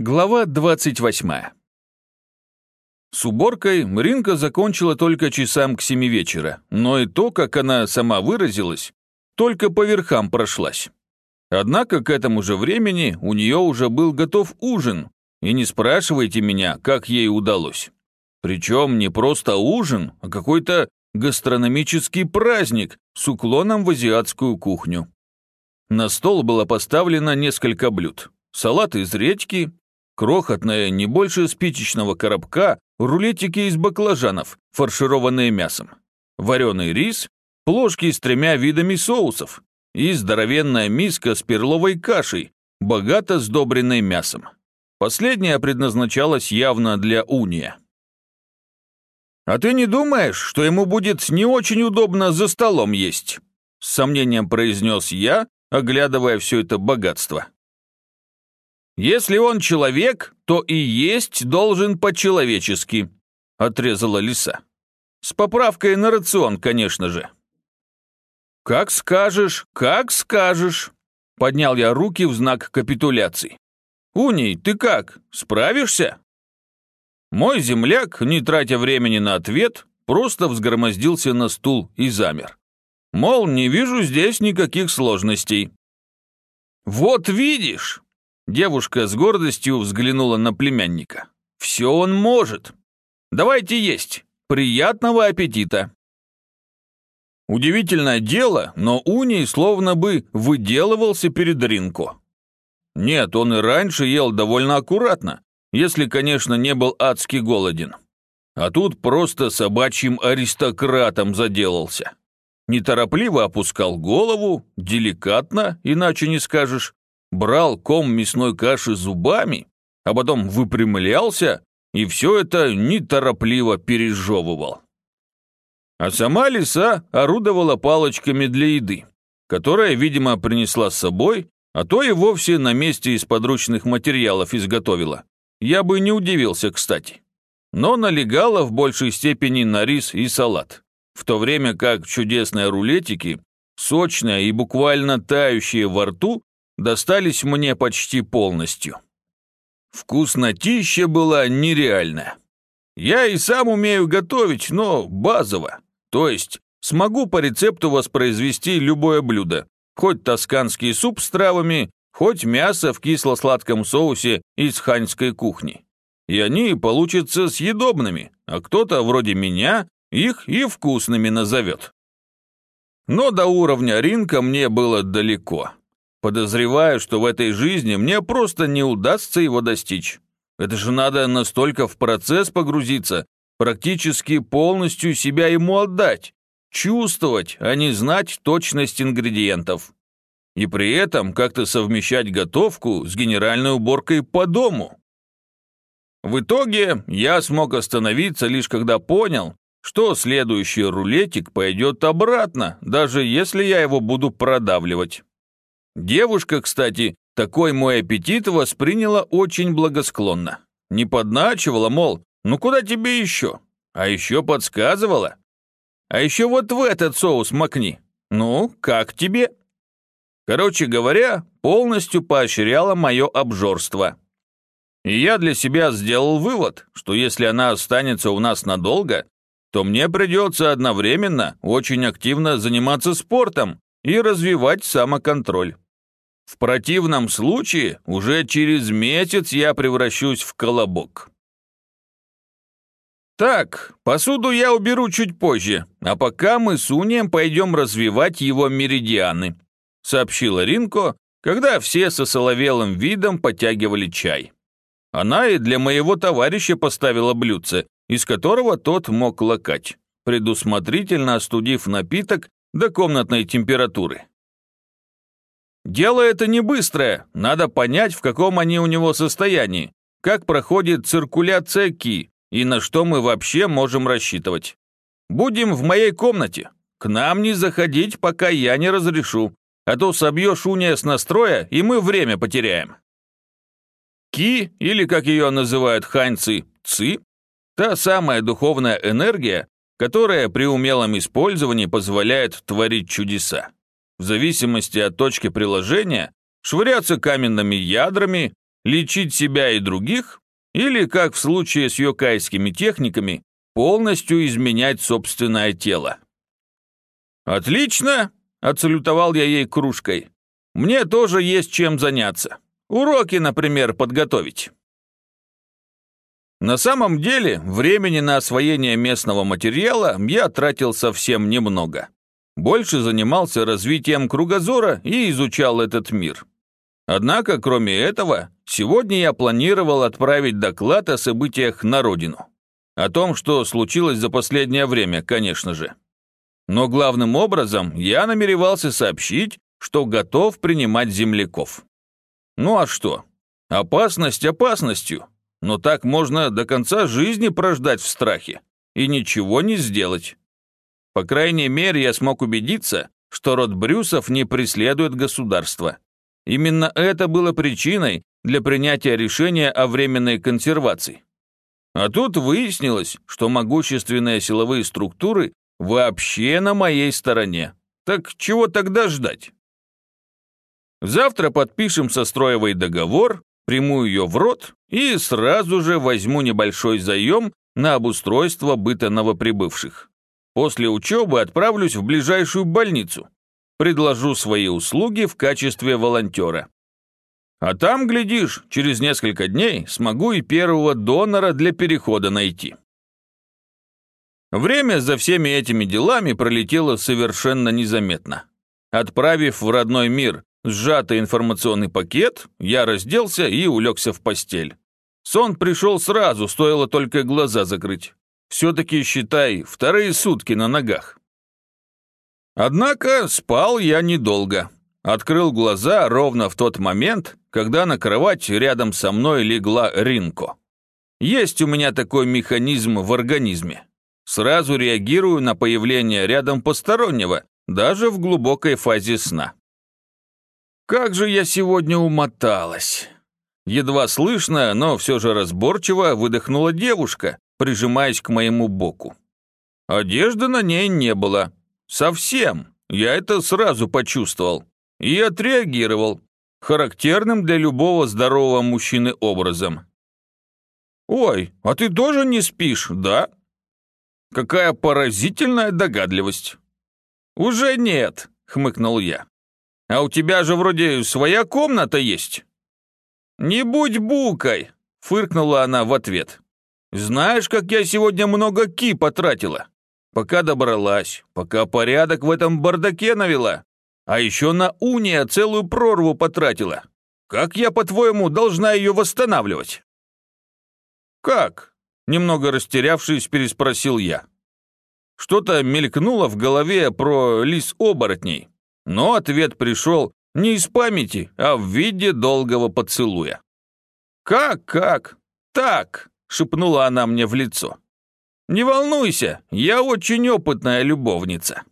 Глава 28. С уборкой Ринка закончила только часам к семи вечера, но и то, как она сама выразилась, только по верхам прошлась. Однако к этому же времени у нее уже был готов ужин, и не спрашивайте меня, как ей удалось. Причем не просто ужин, а какой-то гастрономический праздник с уклоном в азиатскую кухню. На стол было поставлено несколько блюд. Салат из редьки, крохотное, не больше спичечного коробка, рулетики из баклажанов, фаршированные мясом, вареный рис, плошки с тремя видами соусов и здоровенная миска с перловой кашей, богато сдобренной мясом. Последняя предназначалась явно для уния. «А ты не думаешь, что ему будет не очень удобно за столом есть?» С сомнением произнес я, оглядывая все это богатство. «Если он человек, то и есть должен по-человечески», — отрезала лиса. «С поправкой на рацион, конечно же». «Как скажешь, как скажешь», — поднял я руки в знак капитуляции. «Уний, ты как, справишься?» Мой земляк, не тратя времени на ответ, просто взгромоздился на стул и замер. Мол, не вижу здесь никаких сложностей. «Вот видишь!» Девушка с гордостью взглянула на племянника. «Все он может. Давайте есть. Приятного аппетита!» Удивительное дело, но Уний словно бы выделывался перед Ринко. Нет, он и раньше ел довольно аккуратно, если, конечно, не был адски голоден. А тут просто собачьим аристократом заделался. Неторопливо опускал голову, деликатно, иначе не скажешь, брал ком мясной каши зубами, а потом выпрямлялся и все это неторопливо пережевывал. А сама лиса орудовала палочками для еды, которая, видимо, принесла с собой, а то и вовсе на месте из подручных материалов изготовила. Я бы не удивился, кстати. Но налегала в большей степени на рис и салат, в то время как чудесные рулетики, сочные и буквально тающие во рту, достались мне почти полностью. Вкуснотища была нереальная. Я и сам умею готовить, но базово. То есть смогу по рецепту воспроизвести любое блюдо, хоть тосканский суп с травами, хоть мясо в кисло-сладком соусе из ханьской кухни. И они получатся съедобными, а кто-то вроде меня их и вкусными назовет. Но до уровня ринка мне было далеко. Подозреваю, что в этой жизни мне просто не удастся его достичь. Это же надо настолько в процесс погрузиться, практически полностью себя ему отдать, чувствовать, а не знать точность ингредиентов и при этом как-то совмещать готовку с генеральной уборкой по дому. В итоге я смог остановиться лишь когда понял, что следующий рулетик пойдет обратно, даже если я его буду продавливать. Девушка, кстати, такой мой аппетит восприняла очень благосклонно. Не подначивала, мол, ну куда тебе еще? А еще подсказывала. А еще вот в этот соус макни. Ну, как тебе? Короче говоря, полностью поощряла мое обжорство. И я для себя сделал вывод, что если она останется у нас надолго, то мне придется одновременно очень активно заниматься спортом и развивать самоконтроль. В противном случае уже через месяц я превращусь в колобок. Так, посуду я уберу чуть позже, а пока мы с Унием пойдем развивать его меридианы сообщила Ринко, когда все со соловелым видом потягивали чай. Она и для моего товарища поставила блюдце, из которого тот мог лакать, предусмотрительно остудив напиток до комнатной температуры. Дело это не быстрое, надо понять, в каком они у него состоянии, как проходит циркуляция ки и на что мы вообще можем рассчитывать. Будем в моей комнате. К нам не заходить, пока я не разрешу, а то собьешь уния с настроя, и мы время потеряем. Ки, или как ее называют ханьцы, ци, та самая духовная энергия, которая при умелом использовании позволяет творить чудеса. В зависимости от точки приложения, швыряться каменными ядрами, лечить себя и других, или, как в случае с йокайскими техниками, полностью изменять собственное тело. «Отлично!» – отсалютовал я ей кружкой. «Мне тоже есть чем заняться. Уроки, например, подготовить». На самом деле, времени на освоение местного материала я тратил совсем немного. Больше занимался развитием кругозора и изучал этот мир. Однако, кроме этого, сегодня я планировал отправить доклад о событиях на родину. О том, что случилось за последнее время, конечно же. Но главным образом я намеревался сообщить, что готов принимать земляков. Ну а что? Опасность опасностью, но так можно до конца жизни прождать в страхе и ничего не сделать. По крайней мере, я смог убедиться, что род Брюсов не преследует государство. Именно это было причиной для принятия решения о временной консервации. А тут выяснилось, что могущественные силовые структуры вообще на моей стороне. Так чего тогда ждать? Завтра подпишем со Строевой договор, приму ее в рот и сразу же возьму небольшой заем на обустройство быта новоприбывших. После учебы отправлюсь в ближайшую больницу. Предложу свои услуги в качестве волонтера. А там, глядишь, через несколько дней смогу и первого донора для перехода найти. Время за всеми этими делами пролетело совершенно незаметно. Отправив в родной мир Сжатый информационный пакет, я разделся и улегся в постель. Сон пришел сразу, стоило только глаза закрыть. Все-таки, считай, вторые сутки на ногах. Однако спал я недолго. Открыл глаза ровно в тот момент, когда на кровать рядом со мной легла Ринко. Есть у меня такой механизм в организме. Сразу реагирую на появление рядом постороннего, даже в глубокой фазе сна. Как же я сегодня умоталась. Едва слышно, но все же разборчиво выдохнула девушка, прижимаясь к моему боку. Одежды на ней не было. Совсем. Я это сразу почувствовал. И отреагировал. Характерным для любого здорового мужчины образом. «Ой, а ты тоже не спишь, да?» Какая поразительная догадливость. «Уже нет», — хмыкнул я. А у тебя же вроде своя комната есть». «Не будь букой!» — фыркнула она в ответ. «Знаешь, как я сегодня много ки потратила? Пока добралась, пока порядок в этом бардаке навела, а еще на уния целую прорву потратила. Как я, по-твоему, должна ее восстанавливать?» «Как?» — немного растерявшись, переспросил я. Что-то мелькнуло в голове про лис-оборотней. Но ответ пришел не из памяти, а в виде долгого поцелуя. «Как, как? Так!» — шепнула она мне в лицо. «Не волнуйся, я очень опытная любовница».